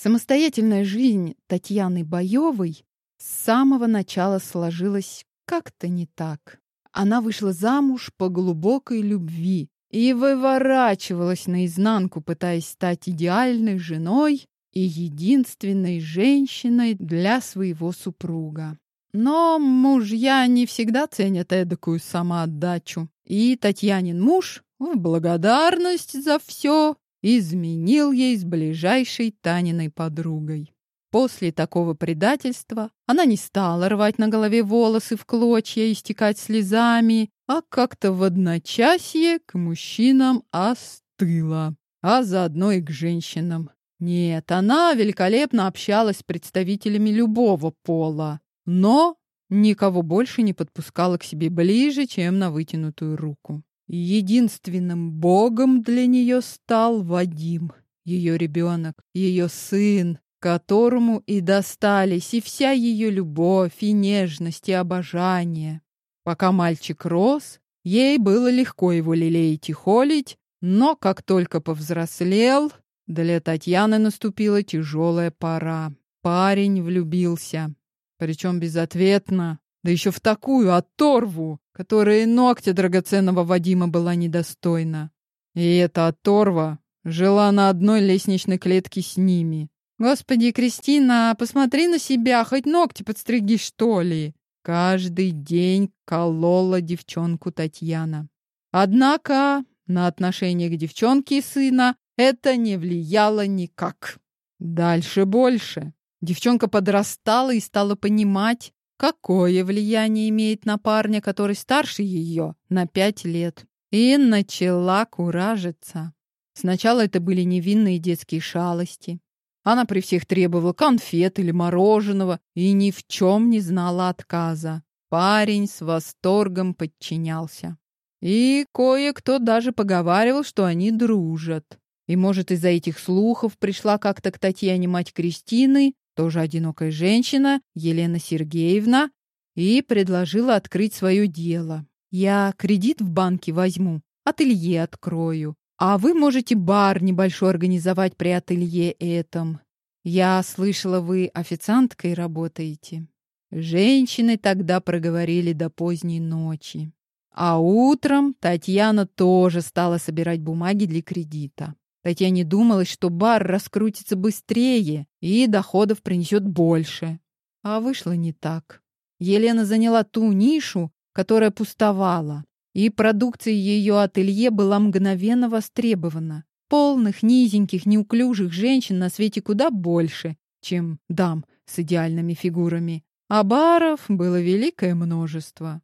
Самостоятельная жизнь Татьяны Боевой с самого начала сложилась как-то не так. Она вышла замуж по глубокой любви и выворачивалась наизнанку, пытаясь стать идеальной женой и единственной женщиной для своего супруга. Но мужья не всегда ценят эдакую самоотдачу. И Татьянин муж в благодарность за все изменил ей с ближайшей Таниной подругой. После такого предательства она не стала рвать на голове волосы в клочья и стекать слезами, а как-то в одночасье к мужчинам остыла, а заодно и к женщинам. Нет, она великолепно общалась с представителями любого пола, но никого больше не подпускала к себе ближе, чем на вытянутую руку. Единственным богом для нее стал Вадим, ее ребенок, ее сын, которому и достались и вся ее любовь, и нежность, и обожание. Пока мальчик рос, ей было легко его лелеять и холить, но как только повзрослел, для Татьяны наступила тяжелая пора. Парень влюбился, причем безответно, да еще в такую оторву, которая ногтя драгоценного Вадима была недостойна. И эта оторва жила на одной лестничной клетке с ними. «Господи, Кристина, посмотри на себя, хоть ногти подстриги, что ли!» Каждый день колола девчонку Татьяна. Однако на отношение к девчонке и сына это не влияло никак. Дальше больше. Девчонка подрастала и стала понимать, какое влияние имеет на парня, который старше ее на пять лет. И начала куражиться. Сначала это были невинные детские шалости. Она при всех требовала конфет или мороженого и ни в чем не знала отказа. Парень с восторгом подчинялся. И кое-кто даже поговаривал, что они дружат. И, может, из-за этих слухов пришла как-то к Татьяне мать Кристины тоже одинокая женщина, Елена Сергеевна, и предложила открыть свое дело. Я кредит в банке возьму, ателье открою, а вы можете бар небольшой организовать при ателье этом. Я слышала, вы официанткой работаете. Женщины тогда проговорили до поздней ночи. А утром Татьяна тоже стала собирать бумаги для кредита. Татьяне думалось, что бар раскрутится быстрее и доходов принесет больше. А вышло не так. Елена заняла ту нишу, которая пустовала, и продукция ее ателье была мгновенно востребована. Полных, низеньких, неуклюжих женщин на свете куда больше, чем дам с идеальными фигурами. А баров было великое множество.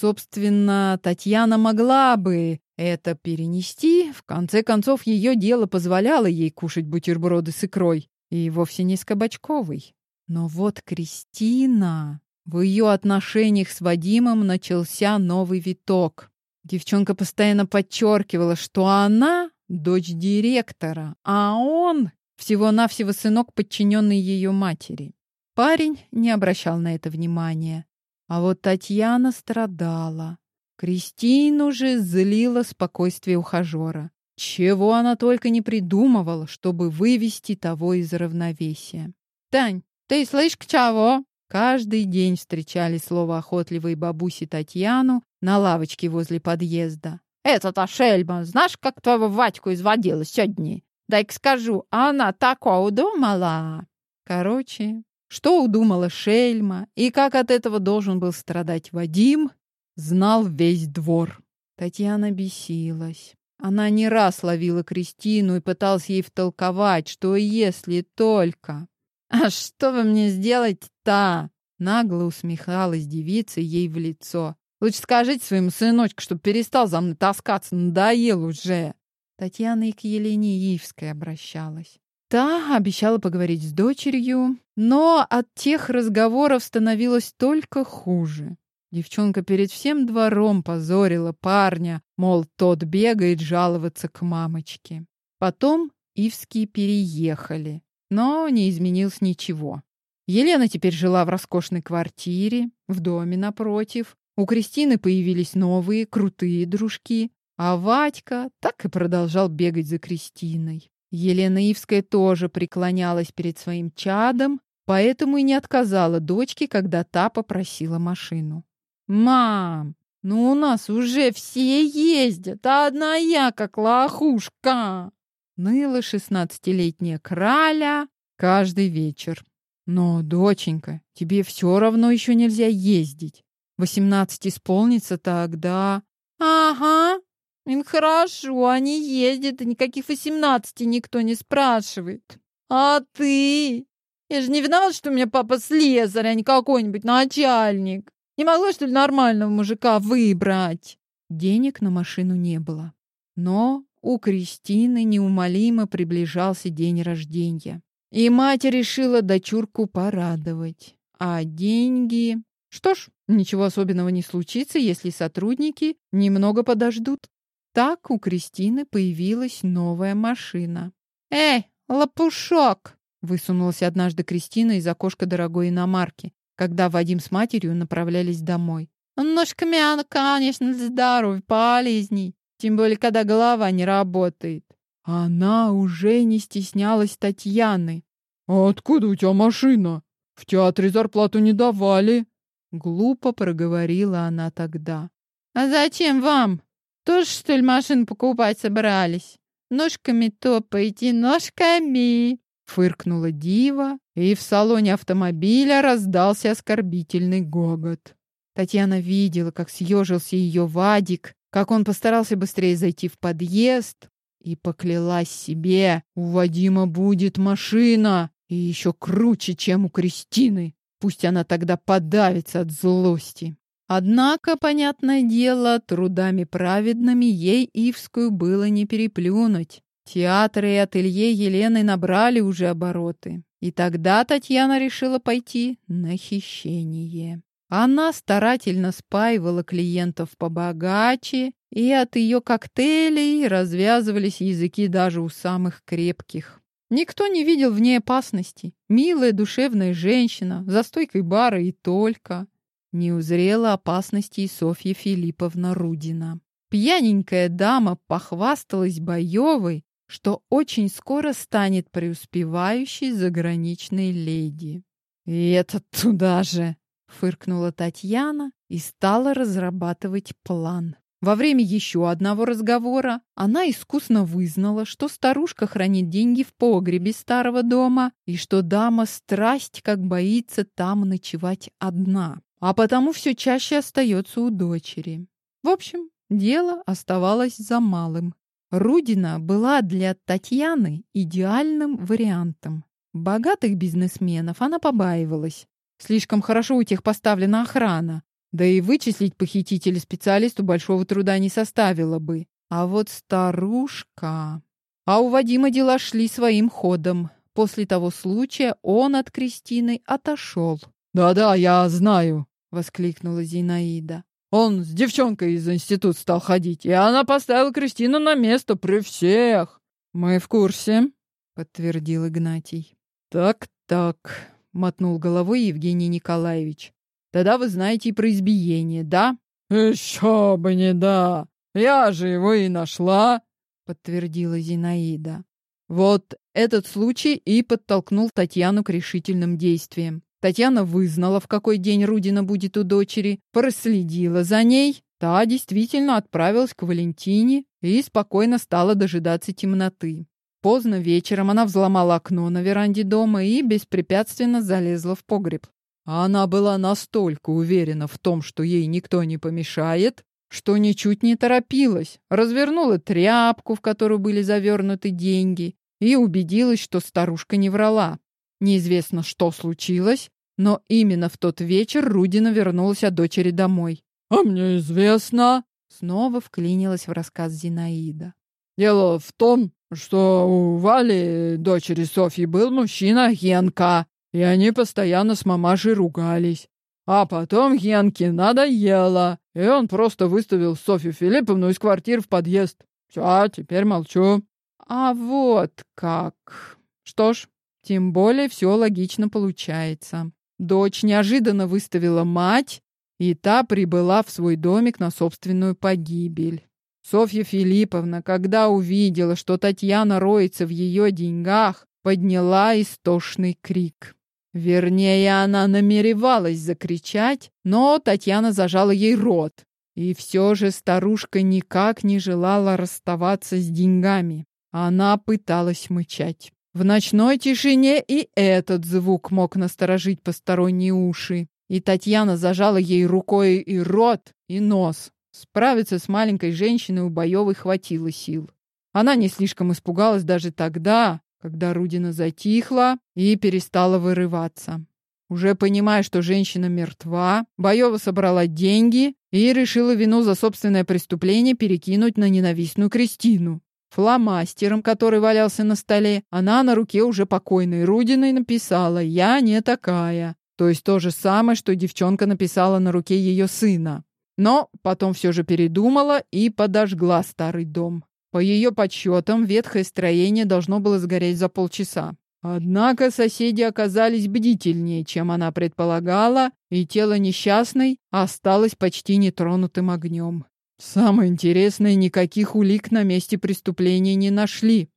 Собственно, Татьяна могла бы это перенести. В конце концов, ее дело позволяло ей кушать бутерброды с икрой, и вовсе не с кабачковой. Но вот Кристина... В ее отношениях с Вадимом начался новый виток. Девчонка постоянно подчеркивала, что она дочь директора, а он всего-навсего сынок, подчиненный ее матери. Парень не обращал на это внимания. А вот Татьяна страдала. Кристину же злило спокойствие ухажера. Чего она только не придумывала, чтобы вывести того из равновесия. «Тань, ты слышишь к чего?» Каждый день встречали слово охотливой бабуси Татьяну на лавочке возле подъезда. «Это-то шельма, знаешь, как твоего Ватьку изводила сегодня? Дай-ка скажу, она такое удумала!» Короче, что удумала шельма и как от этого должен был страдать Вадим, знал весь двор. Татьяна бесилась. Она не раз ловила Кристину и пыталась ей втолковать, что если только... «А что вы мне сделаете-то?» Нагло усмехалась девица ей в лицо. «Лучше скажите своему сыночку, чтобы перестал за мной таскаться, надоел уже!» Татьяна и к Елене Ивской обращалась. Та обещала поговорить с дочерью, но от тех разговоров становилось только хуже. Девчонка перед всем двором позорила парня, мол, тот бегает жаловаться к мамочке. Потом Ивские переехали, но не изменилось ничего. Елена теперь жила в роскошной квартире, в доме напротив. У Кристины появились новые, крутые дружки, а Вадька так и продолжал бегать за Кристиной. Елена Ивская тоже преклонялась перед своим чадом, поэтому и не отказала дочке, когда та попросила машину. «Мам, ну у нас уже все ездят, а одна я как лохушка!» Ныла шестнадцатилетняя краля каждый вечер. «Но, доченька, тебе все равно еще нельзя ездить. Восемнадцать исполнится тогда...» «Ага, им хорошо, они ездят, и никаких восемнадцати никто не спрашивает. А ты? Я же не виноват, что у меня папа слесарь, а не какой-нибудь начальник. Не могла, что ли, нормального мужика выбрать? Денег на машину не было. Но у Кристины неумолимо приближался день рождения. И мать решила дочурку порадовать. А деньги... Что ж, ничего особенного не случится, если сотрудники немного подождут. Так у Кристины появилась новая машина. «Эй, лопушок!» Высунулась однажды Кристина из окошка дорогой иномарки, когда Вадим с матерью направлялись домой. Ножками она, конечно, для здоровья полезней, тем более, когда голова не работает. Она уже не стеснялась Татьяны. «А откуда у тебя машина? В театре зарплату не давали». Глупо проговорила она тогда. «А зачем вам? Тоже, что ли, машину покупать собрались? Ножками топаете, ножками!» Фыркнула дива, и в салоне автомобиля раздался оскорбительный гогот. Татьяна видела, как съежился ее Вадик, как он постарался быстрее зайти в подъезд, и поклялась себе, у Вадима будет машина, и еще круче, чем у Кристины. Пусть она тогда подавится от злости. Однако, понятное дело, трудами праведными ей Ивскую было не переплюнуть. Театры и ателье Елены набрали уже обороты. И тогда Татьяна решила пойти на хищение. Она старательно спаивала клиентов побогаче, и от ее коктейлей развязывались языки даже у самых крепких. Никто не видел в ней опасности. Милая, душевная женщина, за стойкой бара и только. Не узрела опасности и Софья Филипповна Рудина. Пьяненькая дама похвасталась боевой, что очень скоро станет преуспевающей заграничной леди. «И это туда же!» — фыркнула Татьяна и стала разрабатывать план. Во время еще одного разговора она искусно вызнала, что старушка хранит деньги в погребе старого дома и что дама страсть как боится там ночевать одна, а потому все чаще остается у дочери. В общем, дело оставалось за малым Рудина была для Татьяны идеальным вариантом. Богатых бизнесменов она побаивалась. Слишком хорошо у тех поставлена охрана. Да и вычислить похитителя специалисту большого труда не составило бы. А вот старушка... А у Вадима дела шли своим ходом. После того случая он от Кристины отошел. «Да-да, я знаю», — воскликнула Зинаида. Он с девчонкой из института стал ходить, и она поставила Кристину на место при всех. Мы в курсе, подтвердил Игнатий. Так-так, мотнул головой Евгений Николаевич. Тогда вы знаете и про избиение, да? Еще бы не да. Я же его и нашла, подтвердила Зинаида. Вот этот случай и подтолкнул Татьяну к решительным действиям. Татьяна вызнала, в какой день Рудина будет у дочери, проследила за ней. Та действительно отправилась к Валентине и спокойно стала дожидаться темноты. Поздно вечером она взломала окно на веранде дома и беспрепятственно залезла в погреб. Она была настолько уверена в том, что ей никто не помешает, что ничуть не торопилась, развернула тряпку, в которую были завернуты деньги, и убедилась, что старушка не врала. Неизвестно, что случилось, но именно в тот вечер Рудина вернулась от дочери домой. «А мне известно!» Снова вклинилась в рассказ Зинаида. «Дело в том, что у Вали, дочери Софьи, был мужчина Генка, и они постоянно с мамашей ругались. А потом Генке надоело, и он просто выставил Софью Филипповну из квартиры в подъезд. Все, теперь молчу». «А вот как!» «Что ж, тем более все логично получается. Дочь неожиданно выставила мать, и та прибыла в свой домик на собственную погибель. Софья Филипповна, когда увидела, что Татьяна роется в ее деньгах, подняла истошный крик. Вернее, она намеревалась закричать, но Татьяна зажала ей рот. И все же старушка никак не желала расставаться с деньгами. Она пыталась мычать. В ночной тишине и этот звук мог насторожить посторонние уши. И Татьяна зажала ей рукой и рот, и нос. Справиться с маленькой женщиной у Боевой хватило сил. Она не слишком испугалась даже тогда, когда Рудина затихла и перестала вырываться. Уже понимая, что женщина мертва, Боева собрала деньги и решила вину за собственное преступление перекинуть на ненавистную Кристину. Фломастером, который валялся на столе, она на руке уже покойной Рудиной написала «Я не такая». То есть то же самое, что девчонка написала на руке ее сына. Но потом все же передумала и подожгла старый дом. По ее подсчетам, ветхое строение должно было сгореть за полчаса. Однако соседи оказались бдительнее, чем она предполагала, и тело несчастной осталось почти нетронутым огнем. Самое интересное, никаких улик на месте преступления не нашли.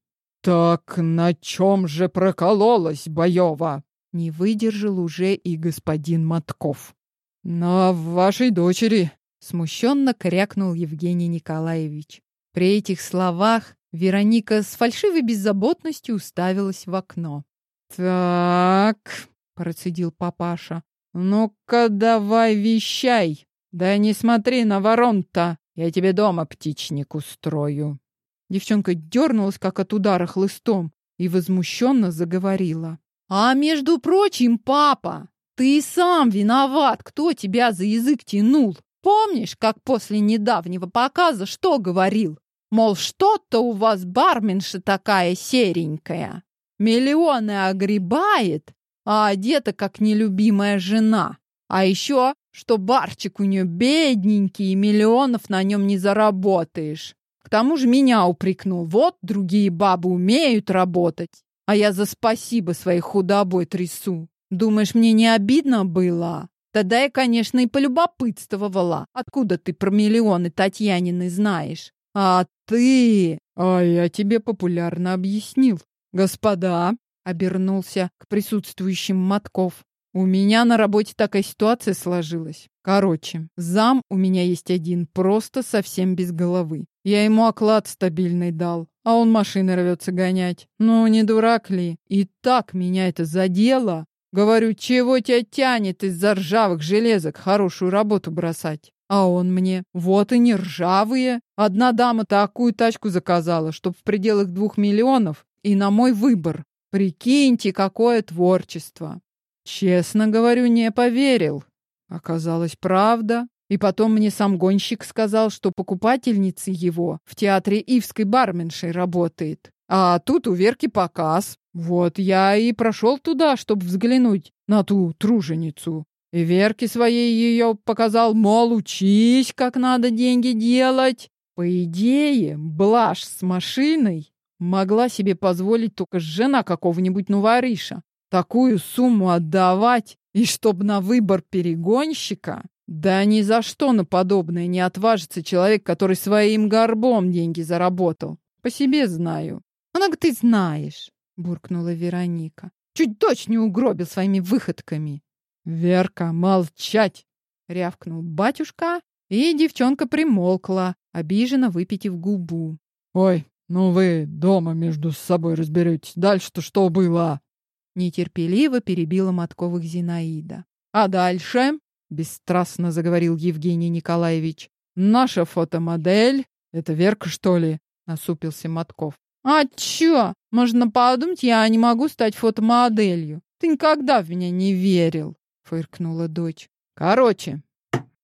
«Так на чем же прокололась Боева?» Не выдержал уже и господин Матков. «На вашей дочери», — смущенно крякнул Евгений Николаевич. При этих словах Вероника с фальшивой беззаботностью уставилась в окно. «Так», — процедил папаша, — «ну-ка давай вещай. Да не смотри на ворон-то, я тебе дома птичник устрою». Девчонка дернулась, как от удара хлыстом, и возмущенно заговорила. «А между прочим, папа, ты сам виноват, кто тебя за язык тянул. Помнишь, как после недавнего показа что говорил? Мол, что-то у вас барменша такая серенькая. Миллионы огребает, а одета как нелюбимая жена. А еще, что барчик у нее бедненький, и миллионов на нем не заработаешь. К тому же меня упрекнул. Вот другие бабы умеют работать, а я за спасибо своей худобой трясу. Думаешь, мне не обидно было? Тогда я, конечно, и полюбопытствовала. Откуда ты про миллионы Татьянины знаешь? А ты... А я тебе популярно объяснил. Господа, обернулся к присутствующим Матков. У меня на работе такая ситуация сложилась. Короче, зам у меня есть один, просто совсем без головы. Я ему оклад стабильный дал, а он машины рвется гонять. Ну, не дурак ли? И так меня это задело. Говорю, чего тебя тянет из-за ржавых железок хорошую работу бросать? А он мне, вот и не ржавые. Одна дама такую тачку заказала, чтоб в пределах двух миллионов и на мой выбор. Прикиньте, какое творчество. Честно говорю, не поверил. Оказалось, правда. И потом мне сам гонщик сказал, что покупательница его в театре Ивской барменшей работает. А тут у Верки показ. Вот я и прошел туда, чтобы взглянуть на ту труженицу. И Верке своей ее показал, мол, учись, как надо деньги делать. По идее, блажь с машиной могла себе позволить только жена какого-нибудь нувариша. Такую сумму отдавать, и чтоб на выбор перегонщика, да ни за что на подобное не отважится человек, который своим горбом деньги заработал. По себе знаю. Много ты знаешь, буркнула Вероника. Чуть дочь не угробил своими выходками. «Верка, молчать!» — рявкнул батюшка, и девчонка примолкла, обиженно выпитив губу. «Ой, ну вы дома между собой разберетесь. Дальше-то что было?» Нетерпеливо перебила Матковых Зинаида. «А дальше?» — бесстрастно заговорил Евгений Николаевич. «Наша фотомодель — это Верка, что ли?» — насупился Матков. «А чё? Можно подумать, я не могу стать фотомоделью. Ты никогда в меня не верил!» фыркнула дочь. Короче,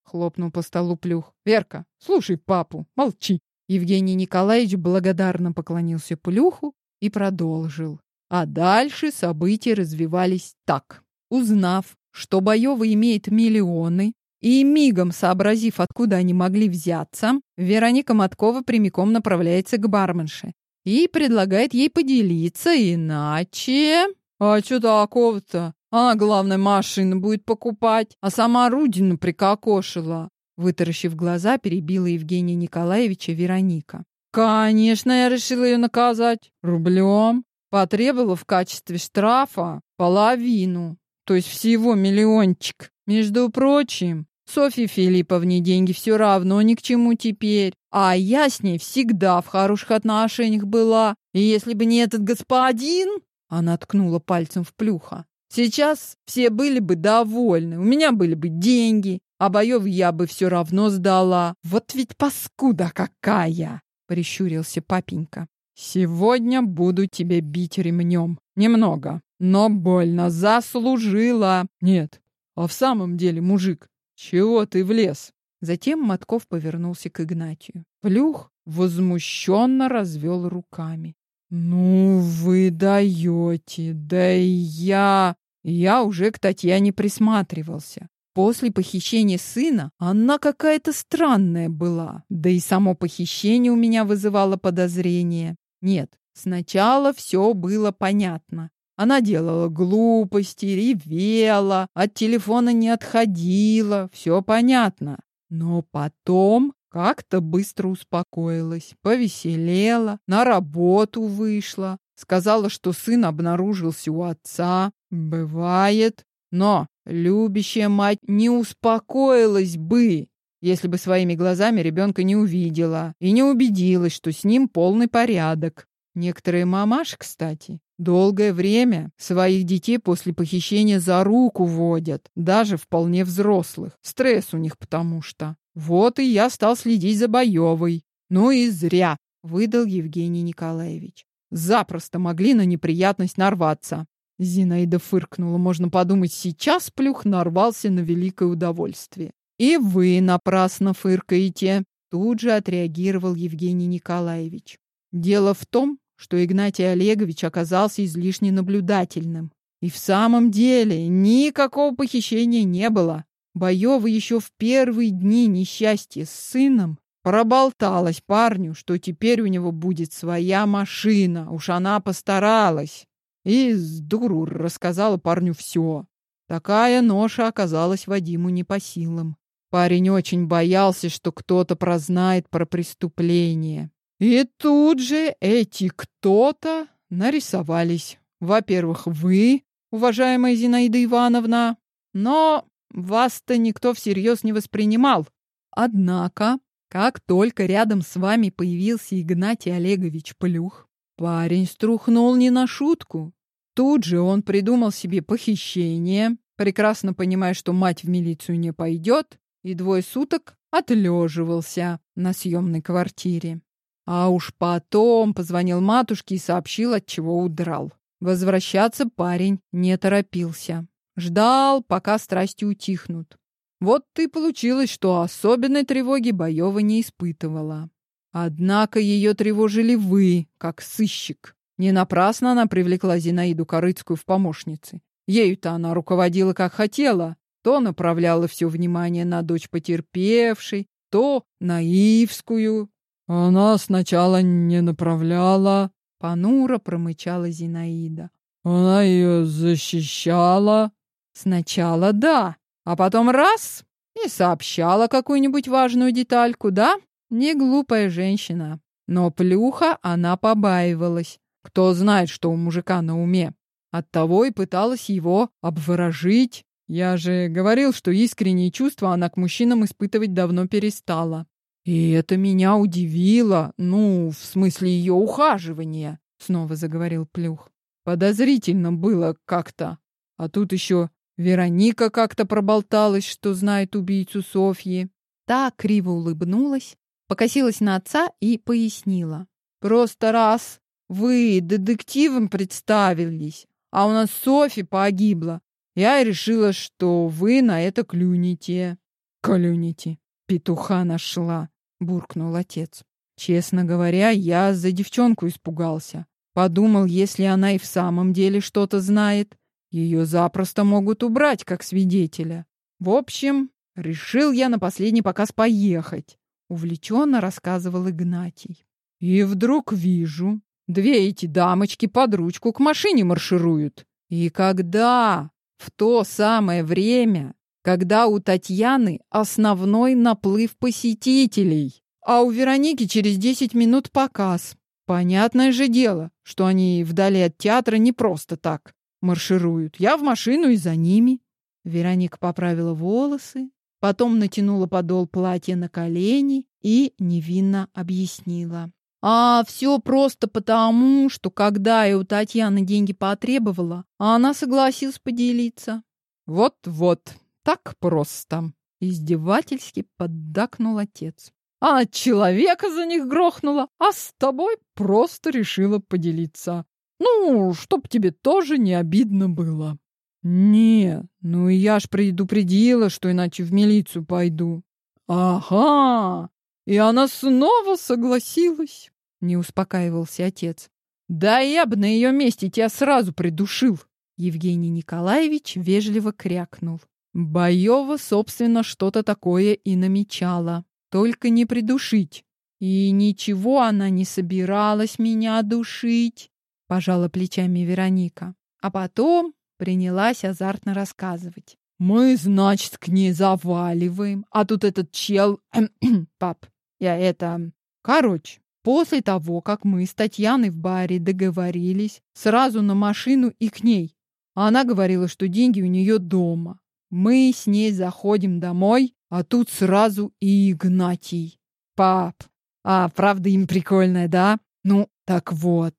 хлопнул по столу плюх. Верка, слушай папу, молчи. Евгений Николаевич благодарно поклонился плюху и продолжил. А дальше события развивались так. Узнав, что Боева имеет миллионы, и мигом сообразив, откуда они могли взяться, Вероника Маткова прямиком направляется к барменше и предлагает ей поделиться, иначе... «А что такого-то?» Она, главное, машину будет покупать, а сама Рудину прикокошила. Вытаращив глаза, перебила Евгения Николаевича Вероника. Конечно, я решила ее наказать. Рублем. Потребовала в качестве штрафа половину. То есть всего миллиончик. Между прочим, Софье Филипповне деньги все равно ни к чему теперь. А я с ней всегда в хороших отношениях была. И если бы не этот господин... Она ткнула пальцем в плюха. Сейчас все были бы довольны. У меня были бы деньги. А боев я бы все равно сдала. Вот ведь паскуда какая! Прищурился папенька. Сегодня буду тебе бить ремнем. Немного, но больно. Заслужила. Нет, а в самом деле, мужик, чего ты влез? Затем Матков повернулся к Игнатию. Плюх возмущенно развел руками. «Ну вы даете! Да и я...» Я уже к Татьяне присматривался. После похищения сына она какая-то странная была. Да и само похищение у меня вызывало подозрение. Нет, сначала все было понятно. Она делала глупости, ревела, от телефона не отходила, все понятно. Но потом как-то быстро успокоилась, повеселела, на работу вышла, сказала, что сын обнаружился у отца. Бывает, но любящая мать не успокоилась бы, если бы своими глазами ребенка не увидела и не убедилась, что с ним полный порядок. Некоторые мамаши, кстати, долгое время своих детей после похищения за руку водят, даже вполне взрослых. Стресс у них потому что. Вот и я стал следить за Боевой. Ну и зря, выдал Евгений Николаевич. Запросто могли на неприятность нарваться. Зинаида фыркнула. Можно подумать, сейчас плюх нарвался на великое удовольствие. И вы напрасно фыркаете. Тут же отреагировал Евгений Николаевич. Дело в том, что Игнатий Олегович оказался излишне наблюдательным. И в самом деле никакого похищения не было. Боева еще в первые дни несчастья с сыном проболталась парню, что теперь у него будет своя машина. Уж она постаралась. И с дуру рассказала парню все. Такая ноша оказалась Вадиму не по силам. Парень очень боялся, что кто-то прознает про преступление. И тут же эти кто-то нарисовались. Во-первых, вы, уважаемая Зинаида Ивановна, но вас-то никто всерьез не воспринимал. Однако, как только рядом с вами появился Игнатий Олегович Плюх, парень струхнул не на шутку. Тут же он придумал себе похищение, прекрасно понимая, что мать в милицию не пойдет, и двое суток отлеживался на съемной квартире. А уж потом позвонил матушке и сообщил, от чего удрал. Возвращаться парень не торопился. Ждал, пока страсти утихнут. Вот и получилось, что особенной тревоги Боева не испытывала. Однако ее тревожили вы, как сыщик. Не напрасно она привлекла Зинаиду Корыцкую в помощницы. Ею-то она руководила как хотела. То направляла все внимание на дочь потерпевшей, то на Ивскую, она сначала не направляла, понуро промычала Зинаида. Она ее защищала. Сначала да, а потом раз и сообщала какую-нибудь важную детальку, да? Не глупая женщина. Но плюха она побаивалась. Кто знает, что у мужика на уме. Оттого и пыталась его обворожить. Я же говорил, что искренние чувства она к мужчинам испытывать давно перестала. И это меня удивило, ну, в смысле ее ухаживания, снова заговорил Плюх. Подозрительно было как-то. А тут еще Вероника как-то проболталась, что знает убийцу Софьи. Та криво улыбнулась, покосилась на отца и пояснила. Просто раз вы детективом представились, а у нас Софья погибла, я решила, что вы на это клюнете. Клюнете. Петуха нашла буркнул отец. Честно говоря, я за девчонку испугался. Подумал, если она и в самом деле что-то знает, ее запросто могут убрать как свидетеля. В общем, решил я на последний показ поехать, увлеченно рассказывал Игнатий. И вдруг вижу, две эти дамочки под ручку к машине маршируют. И когда в то самое время когда у Татьяны основной наплыв посетителей, а у Вероники через 10 минут показ. Понятное же дело, что они вдали от театра не просто так маршируют. Я в машину и за ними. Вероника поправила волосы, потом натянула подол платья на колени и невинно объяснила. А все просто потому, что когда я у Татьяны деньги потребовала, она согласилась поделиться. Вот-вот, так просто. Издевательски поддакнул отец. А человека за них грохнула, а с тобой просто решила поделиться. Ну, чтоб тебе тоже не обидно было. Не, ну я ж предупредила, что иначе в милицию пойду. Ага, и она снова согласилась, не успокаивался отец. Да я бы на ее месте тебя сразу придушил. Евгений Николаевич вежливо крякнул. Боева, собственно, что-то такое и намечала. Только не придушить. И ничего она не собиралась меня душить, пожала плечами Вероника. А потом принялась азартно рассказывать. Мы, значит, к ней заваливаем, а тут этот чел... Пап, я это... Короче, после того, как мы с Татьяной в баре договорились, сразу на машину и к ней. Она говорила, что деньги у нее дома. Мы с ней заходим домой, а тут сразу и Игнатий. Пап, а правда им прикольная, да? Ну, так вот.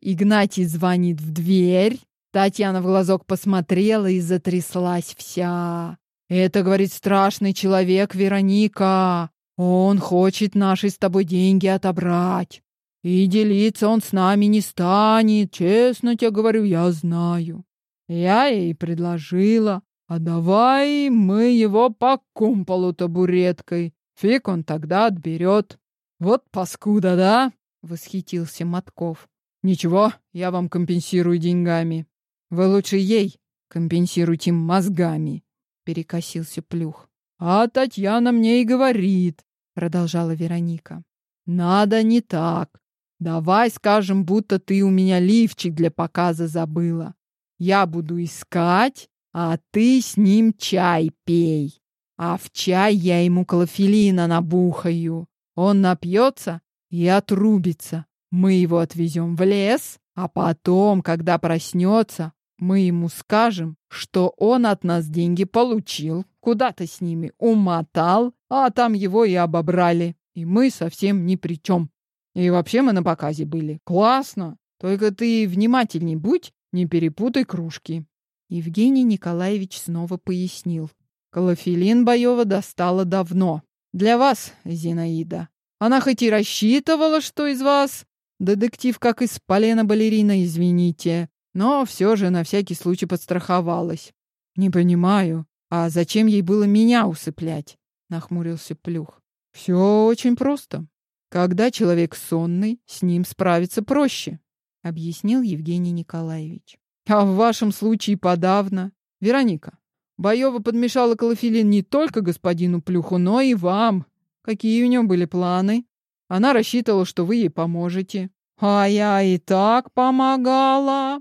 Игнатий звонит в дверь. Татьяна в глазок посмотрела и затряслась вся. Это, говорит, страшный человек, Вероника. Он хочет наши с тобой деньги отобрать. И делиться он с нами не станет, честно тебе говорю, я знаю. Я ей предложила, а давай мы его по кумполу табуреткой. Фиг он тогда отберет. Вот паскуда, да? Восхитился Матков. Ничего, я вам компенсирую деньгами. Вы лучше ей компенсируйте мозгами. Перекосился Плюх. А Татьяна мне и говорит, продолжала Вероника. Надо не так. Давай скажем, будто ты у меня лифчик для показа забыла. Я буду искать, а ты с ним чай пей. А в чай я ему клофелина набухаю. Он напьется и отрубится. Мы его отвезем в лес, а потом, когда проснется, мы ему скажем, что он от нас деньги получил, куда-то с ними умотал, а там его и обобрали. И мы совсем ни при чем. И вообще мы на показе были. Классно. Только ты внимательней будь, не перепутай кружки. Евгений Николаевич снова пояснил. Клофелин Боева достала давно. Для вас, Зинаида. Она хоть и рассчитывала, что из вас детектив, как из полена балерина, извините, но все же на всякий случай подстраховалась. Не понимаю, а зачем ей было меня усыплять? Нахмурился Плюх. Все очень просто. Когда человек сонный, с ним справиться проще, объяснил Евгений Николаевич. А в вашем случае подавно. Вероника, Боева подмешала клофелин не только господину Плюху, но и вам. Какие у нее были планы? Она рассчитывала, что вы ей поможете. А я и так помогала,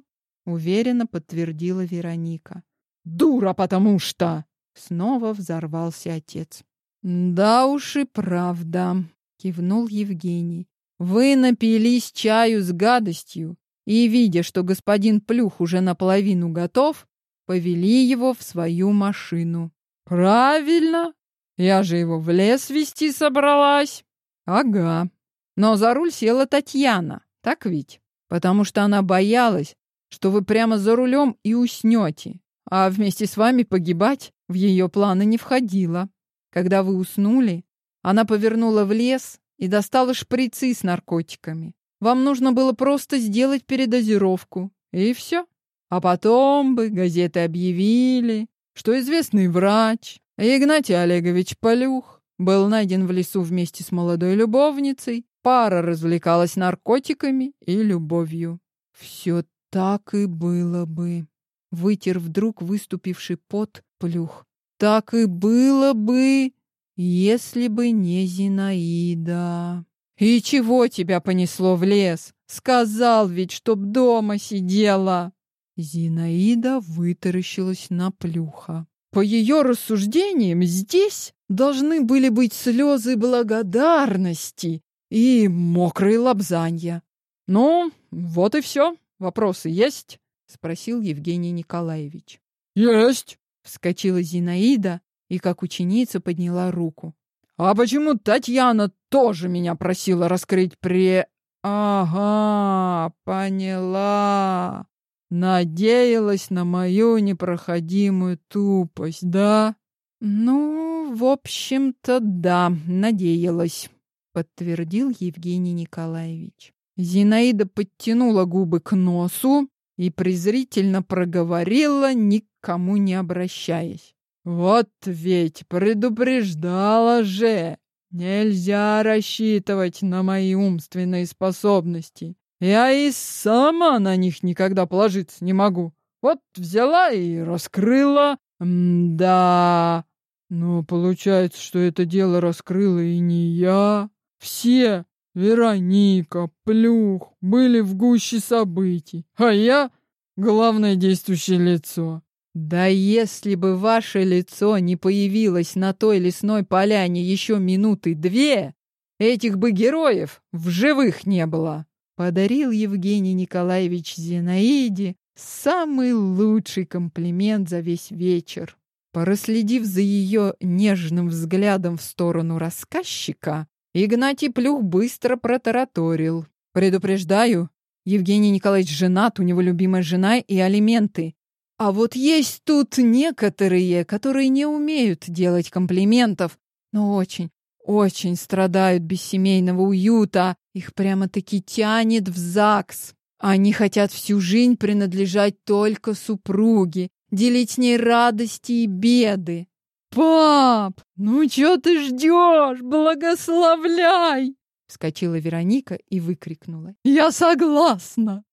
уверенно подтвердила Вероника. Дура, потому что снова взорвался отец. Да уж и правда, кивнул Евгений. Вы напились чаю с гадостью и, видя, что господин Плюх уже наполовину готов, повели его в свою машину. «Правильно! Я же его в лес вести собралась!» «Ага. Но за руль села Татьяна, так ведь? Потому что она боялась, что вы прямо за рулем и уснете, а вместе с вами погибать в ее планы не входило. Когда вы уснули, она повернула в лес и достала шприцы с наркотиками. Вам нужно было просто сделать передозировку, и все. А потом бы газеты объявили, что известный врач Игнатий Олегович Полюх был найден в лесу вместе с молодой любовницей. Пара развлекалась наркотиками и любовью. Все так и было бы. Вытер вдруг выступивший пот Плюх. Так и было бы, если бы не Зинаида. «И чего тебя понесло в лес? Сказал ведь, чтоб дома сидела!» Зинаида вытаращилась на плюха. По ее рассуждениям, здесь должны были быть слезы благодарности и мокрые лобзанья. Ну, вот и все. Вопросы есть? спросил Евгений Николаевич. Есть, вскочила Зинаида и как ученица подняла руку. А почему Татьяна тоже меня просила раскрыть при Ага, поняла. Надеялась на мою непроходимую тупость, да? Ну, в общем-то, да, надеялась, подтвердил Евгений Николаевич. Зинаида подтянула губы к носу и презрительно проговорила, никому не обращаясь. Вот ведь предупреждала же. Нельзя рассчитывать на мои умственные способности. Я и сама на них никогда положиться не могу. Вот взяла и раскрыла. да. Но получается, что это дело раскрыла и не я. Все, Вероника, Плюх, были в гуще событий, а я — главное действующее лицо. Да если бы ваше лицо не появилось на той лесной поляне еще минуты две, этих бы героев в живых не было. Подарил Евгений Николаевич Зинаиде самый лучший комплимент за весь вечер. Проследив за ее нежным взглядом в сторону рассказчика, Игнатий Плюх быстро протараторил. «Предупреждаю, Евгений Николаевич женат, у него любимая жена и алименты. А вот есть тут некоторые, которые не умеют делать комплиментов, но очень, очень страдают без семейного уюта. Их прямо-таки тянет в ЗАГС. Они хотят всю жизнь принадлежать только супруге, делить с ней радости и беды. «Пап, ну что ты ждешь? Благословляй!» Вскочила Вероника и выкрикнула. «Я согласна!»